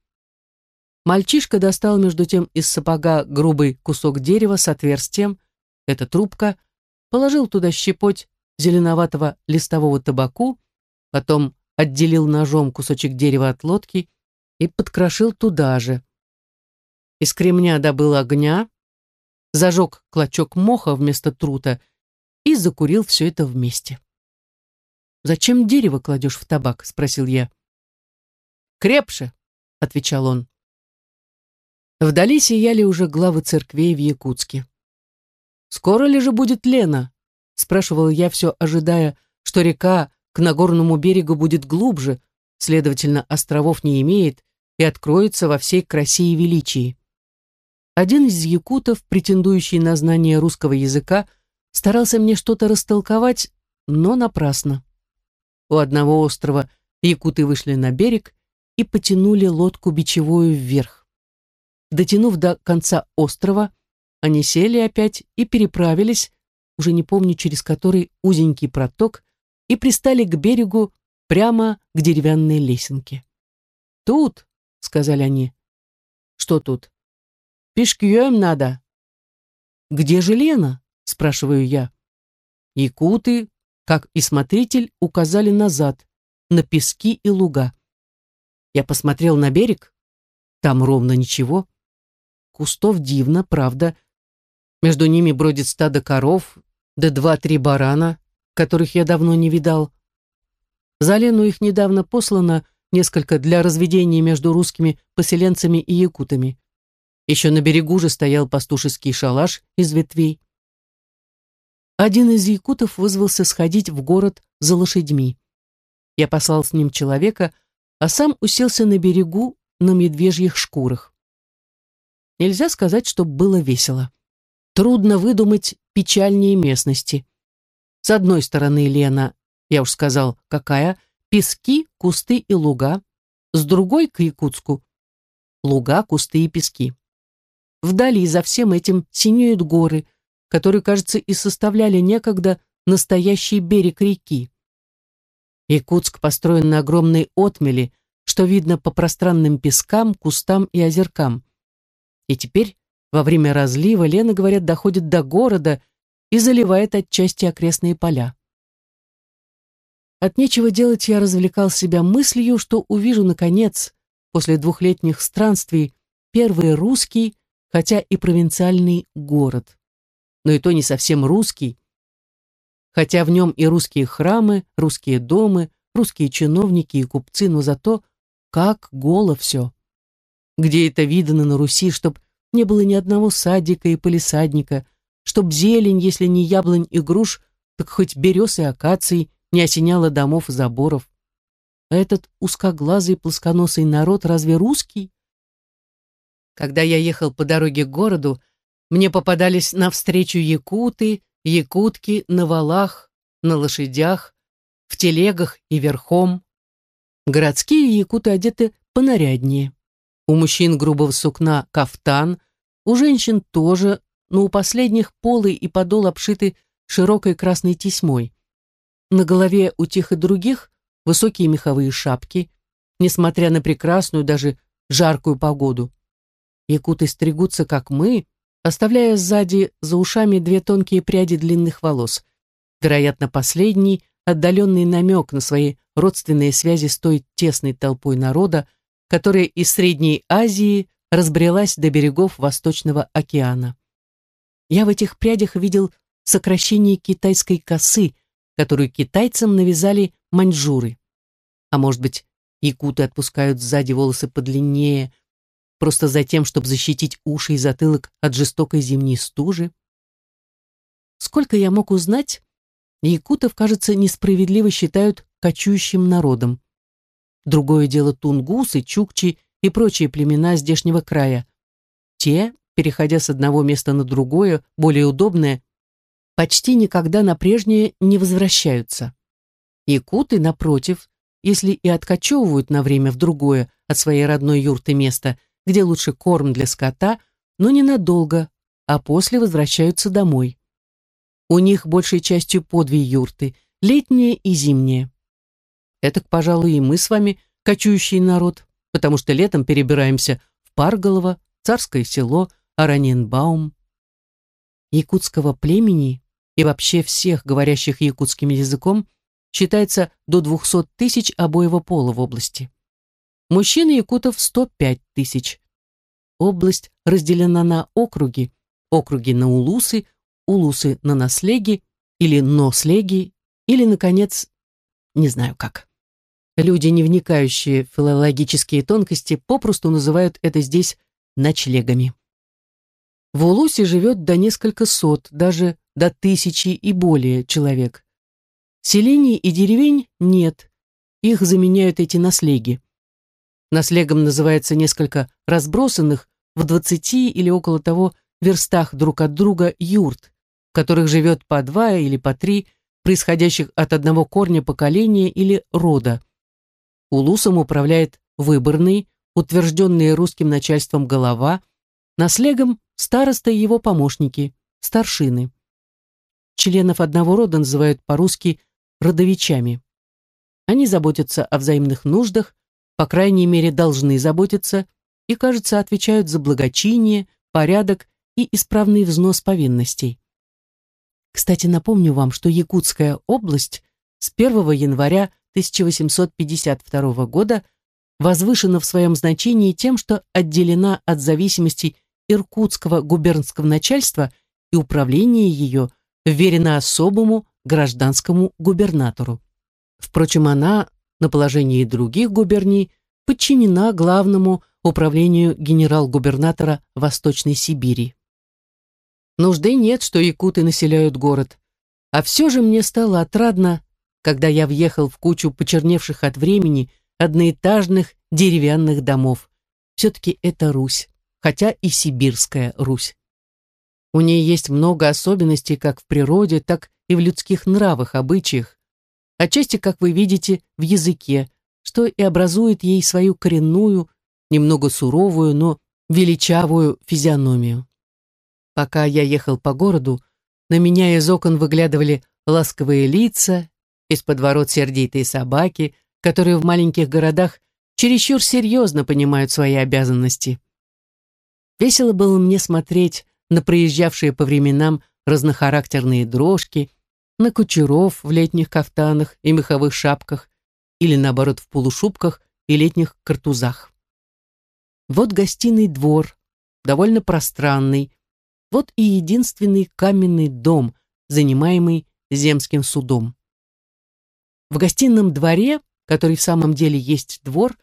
Мальчишка достал между тем из сапога грубый кусок дерева с отверстием, это трубка, положил туда щепоть зеленоватого листового табаку, потом отделил ножом кусочек дерева от лодки и подкрошил туда же. Из кремня добыл огня, зажег клочок моха вместо трута и закурил все это вместе. «Зачем дерево кладешь в табак?» — спросил я. «Крепше», — отвечал он. Вдали сияли уже главы церквей в Якутске. «Скоро ли же будет Лена?» — спрашивал я, все ожидая, что река к Нагорному берегу будет глубже, следовательно, островов не имеет и откроется во всей красе и величии. Один из якутов, претендующий на знание русского языка, старался мне что-то растолковать, но напрасно. У одного острова якуты вышли на берег и потянули лодку бичевую вверх. Дотянув до конца острова, они сели опять и переправились, уже не помню через который узенький проток, и пристали к берегу прямо к деревянной лесенке. «Тут», — сказали они. «Что тут?» Пешкием надо. Где же Лена? Спрашиваю я. Якуты, как и смотритель, указали назад, на пески и луга. Я посмотрел на берег. Там ровно ничего. Кустов дивно, правда. Между ними бродит стадо коров, да два-три барана, которых я давно не видал. За Лену их недавно послано несколько для разведения между русскими поселенцами и якутами. Еще на берегу же стоял пастушеский шалаш из ветвей. Один из якутов вызвался сходить в город за лошадьми. Я послал с ним человека, а сам уселся на берегу на медвежьих шкурах. Нельзя сказать, что было весело. Трудно выдумать печальнее местности. С одной стороны Лена, я уж сказал, какая, пески, кусты и луга, с другой к Якутску луга, кусты и пески. Вдали за всем этим синеют горы, которые, кажется, и составляли некогда настоящий берег реки. Якутск построен на огромной отмели, что видно по пространным пескам, кустам и озеркам. И теперь, во время разлива, Лена, говорят, доходит до города и заливает отчасти окрестные поля. От нечего делать я развлекал себя мыслью, что увижу, наконец, после двухлетних странствий, первый русский, хотя и провинциальный город. Но и то не совсем русский, хотя в нем и русские храмы, русские дома, русские чиновники и купцы, но зато как голо все. Где это видано на Руси, чтоб не было ни одного садика и полисадника, чтоб зелень, если не яблонь и груш, так хоть берез и акаций не осеняла домов и заборов. А этот узкоглазый плосконосый народ разве русский? Когда я ехал по дороге к городу, мне попадались навстречу якуты, якутки на валах, на лошадях, в телегах и верхом. Городские якуты одеты понаряднее. У мужчин грубого сукна кафтан, у женщин тоже, но у последних полы и подол обшиты широкой красной тесьмой. На голове у тех и других высокие меховые шапки, несмотря на прекрасную, даже жаркую погоду. Якуты стригутся, как мы, оставляя сзади за ушами две тонкие пряди длинных волос. Вероятно, последний отдаленный намек на свои родственные связи с той тесной толпой народа, которая из Средней Азии разбрелась до берегов Восточного океана. Я в этих прядях видел сокращение китайской косы, которую китайцам навязали маньчжуры. А может быть, якуты отпускают сзади волосы подлиннее, просто за тем, чтобы защитить уши и затылок от жестокой зимней стужи. Сколько я мог узнать, якутов, кажется, несправедливо считают кочующим народом. Другое дело тунгусы, чукчи и прочие племена здешнего края. Те переходя с одного места на другое, более удобное, почти никогда на прежнее не возвращаются. Якуты, напротив, если и откачевывают на время в другое от своей родной юрты место, где лучше корм для скота, но ненадолго, а после возвращаются домой. У них большей частью по две юрты, летние и зимние. Это, пожалуй, и мы с вами кочующий народ, потому что летом перебираемся в Парголово, Царское село, Араненбаум. Якутского племени и вообще всех говорящих якутским языком считается до 200 тысяч обоего пола в области. Мужчин якутов 105 тысяч. Область разделена на округи, округи на улусы, улусы на наслеги или нослеги, или, наконец, не знаю как. Люди, не вникающие в филологические тонкости, попросту называют это здесь ночлегами. В Улусе живет до несколько сот, даже до тысячи и более человек. Селений и деревень нет, их заменяют эти наслеги. Наслегом называется несколько разбросанных в двадцати или около того верстах друг от друга юрт, в которых живет по два или по три, происходящих от одного корня поколения или рода. Улусом управляет выборный, утвержденный русским начальством голова, наслегом староста и его помощники, старшины. Членов одного рода называют по-русски родовичами. Они заботятся о взаимных нуждах, по крайней мере, должны заботиться и, кажется, отвечают за благочиние, порядок и исправный взнос повинностей. Кстати, напомню вам, что Якутская область с 1 января 1852 года возвышена в своем значении тем, что отделена от зависимости Иркутского губернского начальства и управление ее вверено особому гражданскому губернатору. Впрочем, она на положении других губерний подчинена главному управлению генерал-губернатора Восточной Сибири. Нужды нет, что якуты населяют город, а все же мне стало отрадно когда я въехал в кучу почерневших от времени одноэтажных деревянных домов. Все-таки это Русь, хотя и сибирская Русь. У нее есть много особенностей как в природе, так и в людских нравах, обычаях. Отчасти, как вы видите, в языке, что и образует ей свою коренную, немного суровую, но величавую физиономию. Пока я ехал по городу, на меня из окон выглядывали ласковые лица из-под ворот сердитые собаки, которые в маленьких городах чересчур серьезно понимают свои обязанности. Весело было мне смотреть на проезжавшие по временам разнохарактерные дрожки, на кучеров в летних кафтанах и меховых шапках или, наоборот, в полушубках и летних картузах. Вот гостиный двор, довольно пространный, вот и единственный каменный дом, занимаемый земским судом. В гостином дворе, который в самом деле есть двор,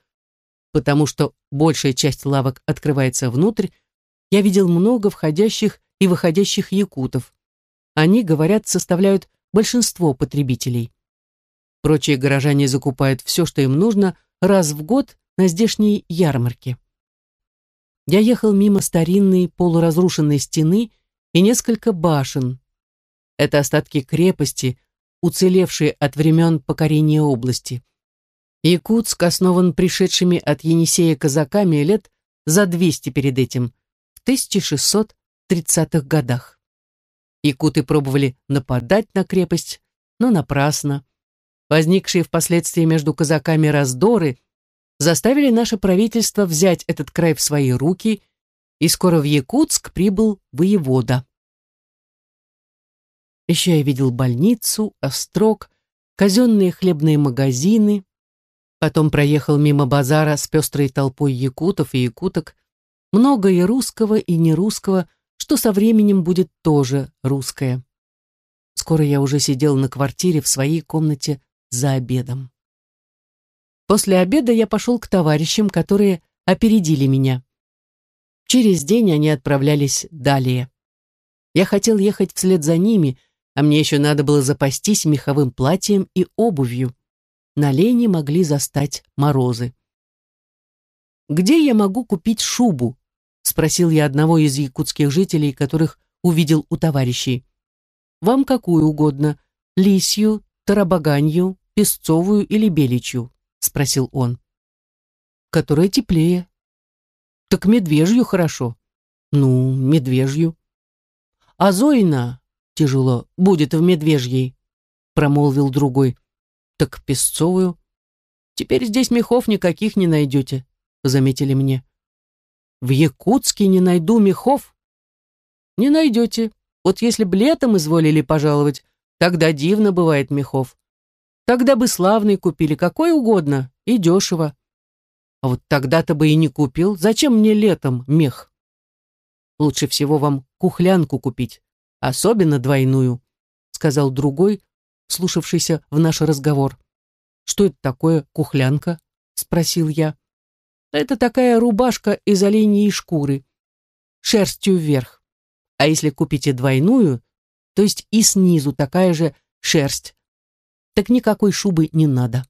потому что большая часть лавок открывается внутрь, я видел много входящих и выходящих якутов. Они, говорят, составляют большинство потребителей. Прочие горожане закупают все, что им нужно, раз в год на здешней ярмарке. Я ехал мимо старинной полуразрушенной стены и несколько башен. Это остатки крепости, уцелевшие от времен покорения области. Якутск основан пришедшими от Енисея казаками лет за 200 перед этим, в 1630-х годах. Якуты пробовали нападать на крепость, но напрасно. Возникшие впоследствии между казаками раздоры заставили наше правительство взять этот край в свои руки, и скоро в Якутск прибыл воевода. Еще я видел больницу, острог, казенные хлебные магазины. Потом проехал мимо базара с пестрой толпой якутов и якуток. Много и русского, и нерусского, что со временем будет тоже русское. Скоро я уже сидел на квартире в своей комнате за обедом. После обеда я пошел к товарищам, которые опередили меня. Через день они отправлялись далее. Я хотел ехать вслед за ними, а мне еще надо было запастись меховым платьем и обувью. На лени могли застать морозы. «Где я могу купить шубу?» — Спросил я одного из якутских жителей, которых увидел у товарищей. Вам какую угодно, лисью, тарабаганью, песцовую или беличью? Спросил он. Которая теплее. Так медвежью хорошо. Ну, медвежью. А Зоина, тяжело, будет в медвежьей, промолвил другой. Так песцовую. Теперь здесь мехов никаких не найдете, заметили мне. В Якутске не найду мехов? Не найдете. Вот если б летом изволили пожаловать, тогда дивно бывает мехов. Тогда бы славный купили, какой угодно, и дешево. А вот тогда-то бы и не купил. Зачем мне летом мех? Лучше всего вам кухлянку купить, особенно двойную, сказал другой, слушавшийся в наш разговор. «Что это такое кухлянка?» — спросил я. «Это такая рубашка из оленьей шкуры, шерстью вверх. А если купите двойную, то есть и снизу такая же шерсть, так никакой шубы не надо».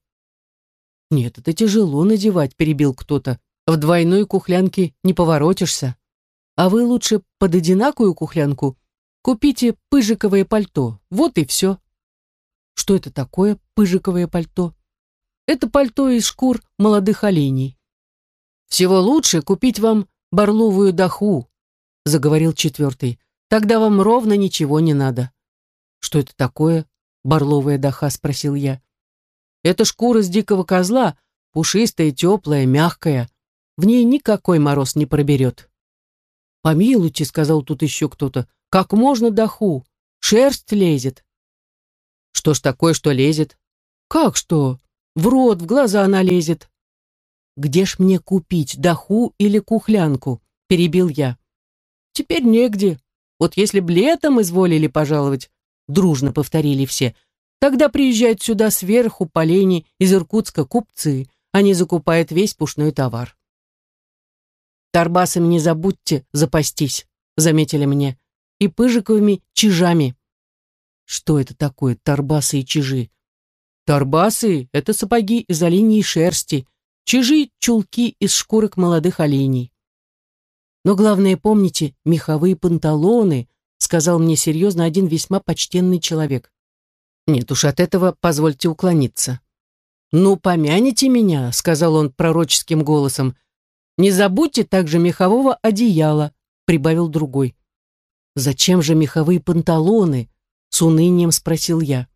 «Нет, это тяжело надевать», — перебил кто-то. «В двойной кухлянке не поворотишься. А вы лучше под одинакую кухлянку купите пыжиковое пальто. Вот и все». «Что это такое пыжиковое пальто?» Это пальто из шкур молодых оленей. Всего лучше купить вам барловую даху, заговорил четвертый. Тогда вам ровно ничего не надо. Что это такое? Барловая даха, спросил я. Это шкура с дикого козла, пушистая, теплая, мягкая. В ней никакой мороз не проберет. «Помилуйте», — сказал тут еще кто-то, — «как можно даху? Шерсть лезет». «Что ж такое, что лезет?» «Как что? В рот, в глаза она лезет. Где ж мне купить, даху или кухлянку? Перебил я. Теперь негде. Вот если б летом изволили пожаловать, дружно повторили все, тогда приезжают сюда сверху по лени из Иркутска купцы, они закупают весь пушной товар. Тарбасами не забудьте запастись, заметили мне, и пыжиковыми чижами. Что это такое, тарбасы и чижи? Тарбасы — это сапоги из оленьей шерсти, чижи — чулки из шкурок молодых оленей. Но главное, помните, меховые панталоны, сказал мне серьезно один весьма почтенный человек. Нет уж, от этого позвольте уклониться. «Ну, помяните меня», — сказал он пророческим голосом. «Не забудьте также мехового одеяла», — прибавил другой. «Зачем же меховые панталоны?» — с унынием спросил я.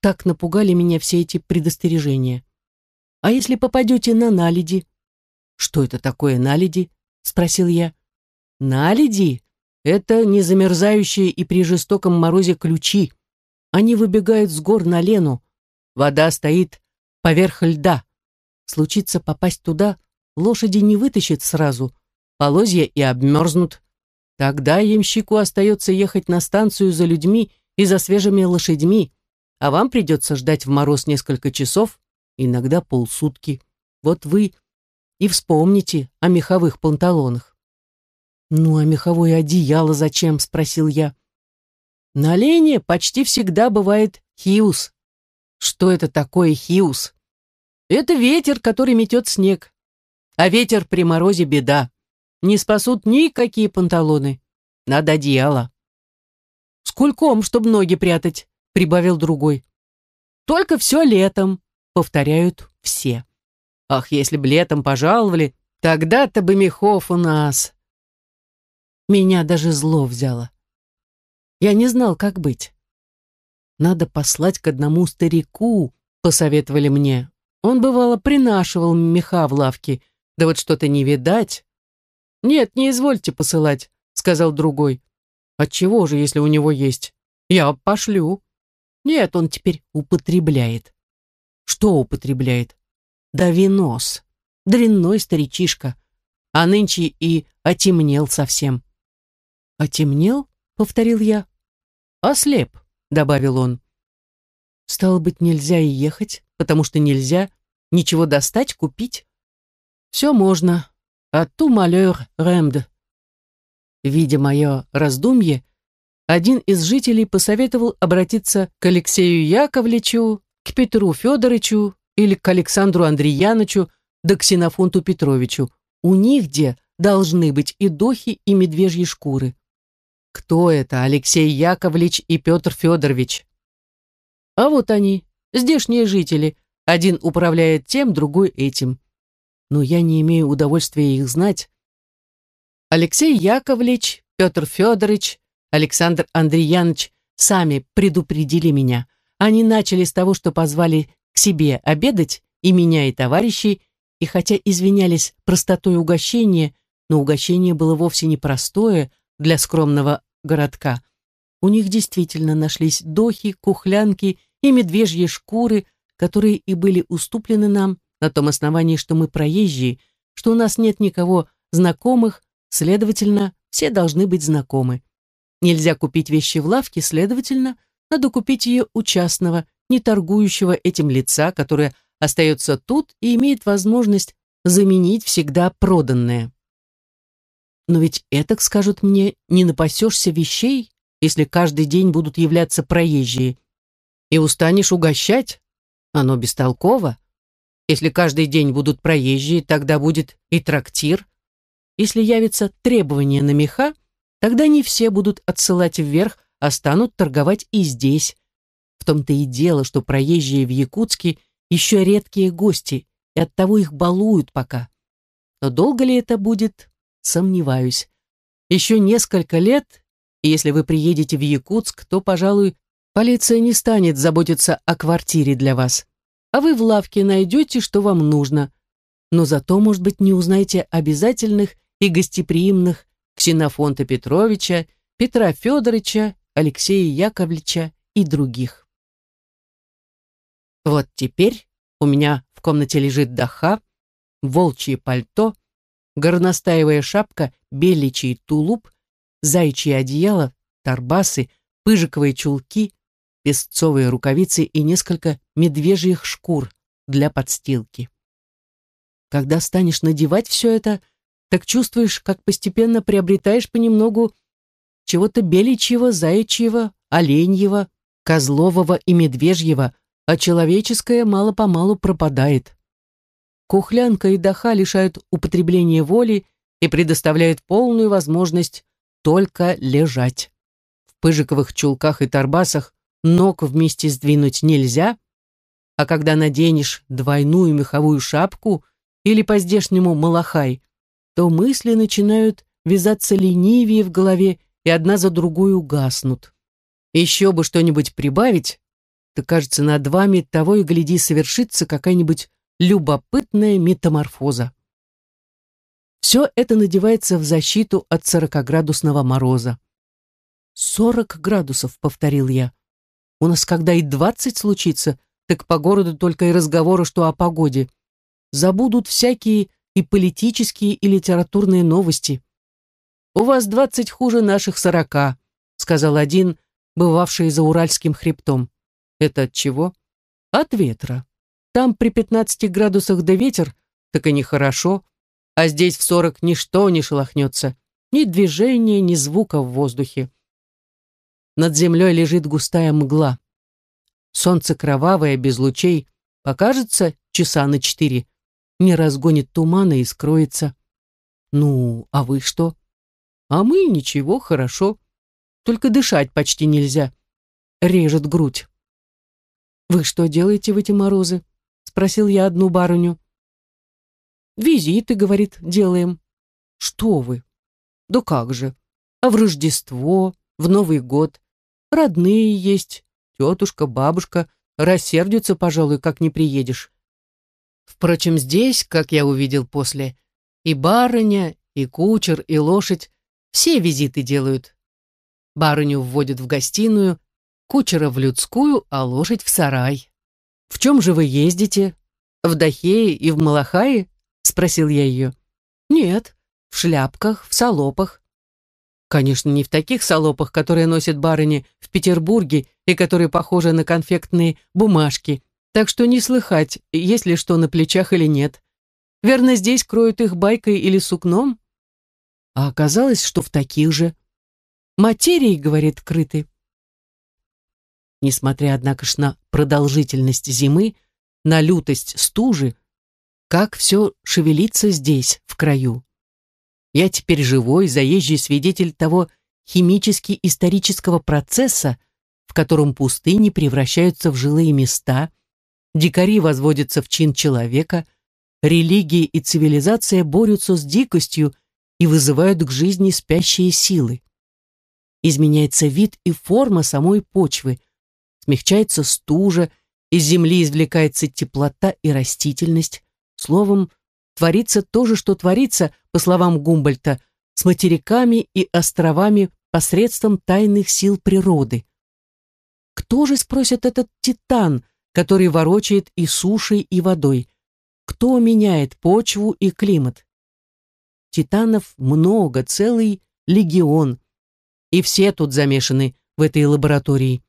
Так напугали меня все эти предостережения. А если попадете на наледи? Что это такое наледи? Спросил я. Наледи — это незамерзающие и при жестоком морозе ключи. Они выбегают с гор на лену. Вода стоит поверх льда. Случится попасть туда, лошади не вытащат сразу. Полозья и обмерзнут. Тогда ямщику остается ехать на станцию за людьми и за свежими лошадьми, а вам придется ждать в мороз несколько часов, иногда полсутки. Вот вы и вспомните о меховых панталонах. «Ну, а меховое одеяло зачем?» — спросил я. «На олене почти всегда бывает хиус». «Что это такое хиус?» «Это ветер, который метет снег. А ветер при морозе беда. Не спасут никакие панталоны. Надо одеяло». «С чтобы ноги прятать», прибавил другой. Только все летом, повторяют все. Ах, если б летом пожаловали, тогда-то бы мехов у нас. Меня даже зло взяло. Я не знал, как быть. Надо послать к одному старику, посоветовали мне. Он, бывало, принашивал меха в лавке, да вот что-то не видать. Нет, не извольте посылать, сказал другой. Отчего же, если у него есть? Я пошлю. Нет, он теперь употребляет. Что употребляет? Да винос. Дрянной старичишка. А нынче и отемнел совсем. Отемнел? Повторил я. Ослеп, добавил он. Стало быть, нельзя и ехать, потому что нельзя ничего достать, купить. Все можно. А ту малер ремд. Видя мое раздумье, один из жителей посоветовал обратиться к Алексею Яковлевичу, к Петру Федоровичу или к Александру Андреяновичу, да к Ксенофонту Петровичу. У них где должны быть и дохи, и медвежьи шкуры. Кто это, Алексей Яковлевич и Петр Федорович? А вот они, здешние жители. Один управляет тем, другой этим. Но я не имею удовольствия их знать. Алексей Яковлевич, Петр Федорович, Александр Андреянович сами предупредили меня. Они начали с того, что позвали к себе обедать, и меня, и товарищей, и хотя извинялись простотой угощения, но угощение было вовсе не простое для скромного городка. У них действительно нашлись дохи, кухлянки и медвежьи шкуры, которые и были уступлены нам на том основании, что мы проезжие, что у нас нет никого знакомых, следовательно, все должны быть знакомы. Нельзя купить вещи в лавке, следовательно, надо купить ее у частного, не торгующего этим лица, которое остается тут и имеет возможность заменить всегда проданное. Но ведь этак, скажут мне, не напасешься вещей, если каждый день будут являться проезжие. И устанешь угощать? Оно бестолково. Если каждый день будут проезжие, тогда будет и трактир. Если явится требование на меха, тогда не все будут отсылать вверх, а станут торговать и здесь. В том-то и дело, что проезжие в Якутске еще редкие гости, и оттого их балуют пока. Но долго ли это будет, сомневаюсь. Еще несколько лет, и если вы приедете в Якутск, то, пожалуй, полиция не станет заботиться о квартире для вас. А вы в лавке найдете, что вам нужно. Но зато, может быть, не узнаете обязательных и гостеприимных Ксенофонта Петровича, Петра Федоровича, Алексея Яковлевича и других. Вот теперь у меня в комнате лежит даха, волчье пальто, горностаевая шапка, беличий тулуп, зайчье одеяло, торбасы, пыжиковые чулки, песцовые рукавицы и несколько медвежьих шкур для подстилки. Когда станешь надевать все это, так чувствуешь, как постепенно приобретаешь понемногу чего-то беличьего, заячьего, оленьего, козлового и медвежьего, а человеческое мало-помалу пропадает. Кухлянка и даха лишают употребления воли и предоставляют полную возможность только лежать. В пыжиковых чулках и торбасах ног вместе сдвинуть нельзя, а когда наденешь двойную меховую шапку или по-здешнему малахай, то мысли начинают вязаться ленивее в голове и одна за другой угаснут. Еще бы что-нибудь прибавить, то, кажется, над вами того и гляди совершится какая-нибудь любопытная метаморфоза. Все это надевается в защиту от сорокоградусного мороза. «Сорок градусов», — повторил я. «У нас когда и двадцать случится, так по городу только и разговоры, что о погоде. Забудут всякие и политические, и литературные новости. «У вас двадцать хуже наших сорока», — сказал один, бывавший за Уральским хребтом. «Это от чего?» «От ветра. Там при пятнадцати градусах до ветер, так и нехорошо, а здесь в сорок ничто не шелохнется, ни движения, ни звука в воздухе. Над землей лежит густая мгла. Солнце кровавое, без лучей, покажется часа на четыре, не разгонит тумана и скроется. Ну, а вы что? А мы ничего, хорошо. Только дышать почти нельзя. Режет грудь. Вы что делаете в эти морозы? Спросил я одну барыню. Визиты, говорит, делаем. Что вы? Да как же. А в Рождество, в Новый год. Родные есть, тетушка, бабушка. Рассердятся, пожалуй, как не приедешь. Впрочем, здесь, как я увидел после, и барыня, и кучер, и лошадь все визиты делают. Барыню вводят в гостиную, кучера в людскую, а лошадь в сарай. «В чем же вы ездите? В Дахее и в Малахае?» — спросил я ее. «Нет, в шляпках, в салопах». Конечно, не в таких салопах, которые носят барыни в Петербурге и которые похожи на конфектные бумажки, так что не слыхать, есть ли что на плечах или нет. Верно, здесь кроют их байкой или сукном? А оказалось, что в таких же. Материи, говорит, крыты. Несмотря, однако ж, на продолжительность зимы, на лютость стужи, как все шевелится здесь, в краю. Я теперь живой, заезжий свидетель того химически-исторического процесса, в котором пустыни превращаются в жилые места, дикари возводятся в чин человека, религии и цивилизация борются с дикостью и вызывают к жизни спящие силы. Изменяется вид и форма самой почвы, смягчается стужа, из земли извлекается теплота и растительность. Словом, творится то же, что творится, по словам Гумбольта, с материками и островами посредством тайных сил природы. Кто же, спросит этот титан, который ворочает и сушей, и водой? Кто меняет почву и климат? Титанов много, целый легион. И все тут замешаны в этой лаборатории.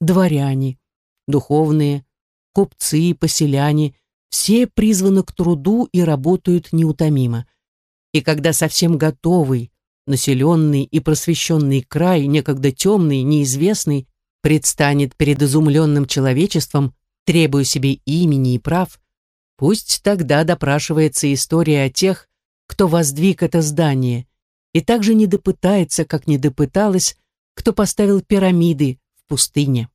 Дворяне, духовные, купцы, поселяне, все призваны к труду и работают неутомимо. И когда совсем готовый, населенный и просвещенный край, некогда темный, неизвестный, предстанет перед изумленным человечеством, требуя себе имени и прав, пусть тогда допрашивается история о тех, кто воздвиг это здание, и также не допытается, как не допыталась, кто поставил пирамиды в пустыне.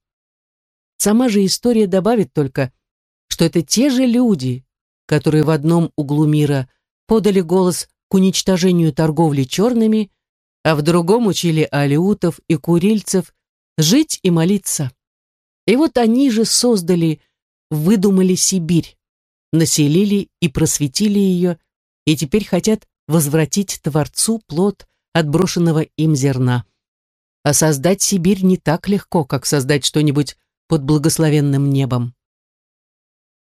Сама же история добавит только, что это те же люди, которые в одном углу мира подали голос к уничтожению торговли черными, а в другом учили алиутов и курильцев жить и молиться. И вот они же создали, выдумали Сибирь, населили и просветили ее, и теперь хотят возвратить Творцу плод отброшенного им зерна. А создать Сибирь не так легко, как создать что-нибудь под благословенным небом.